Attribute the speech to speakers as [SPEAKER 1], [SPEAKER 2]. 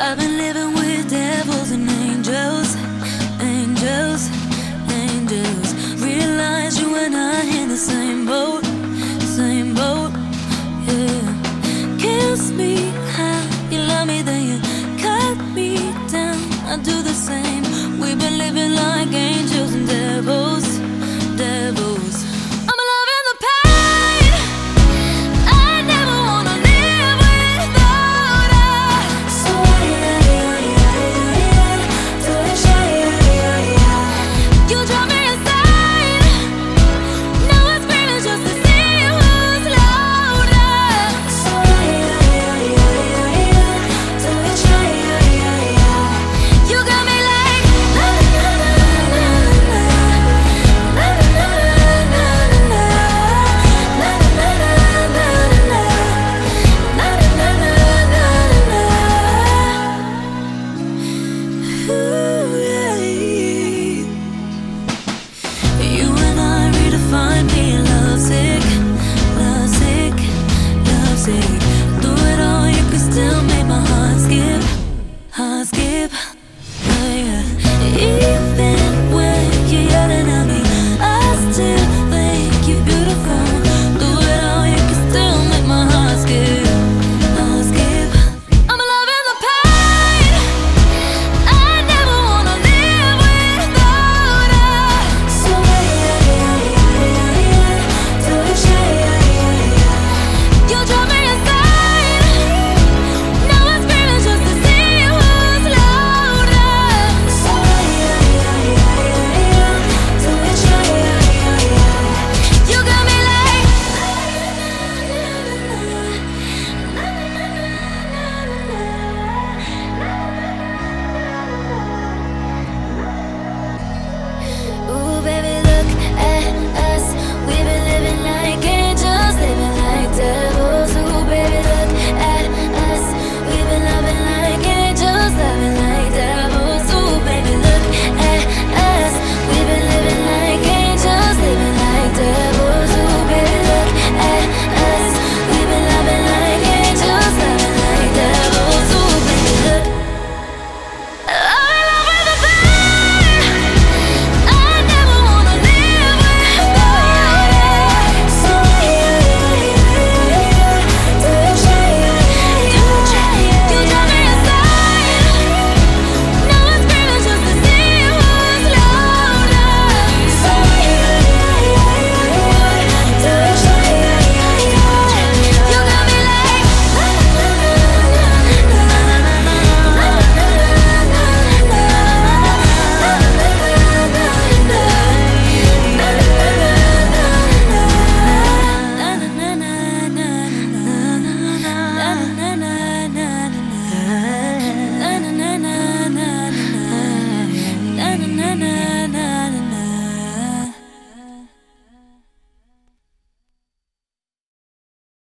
[SPEAKER 1] I've been living with devils and angels, angels.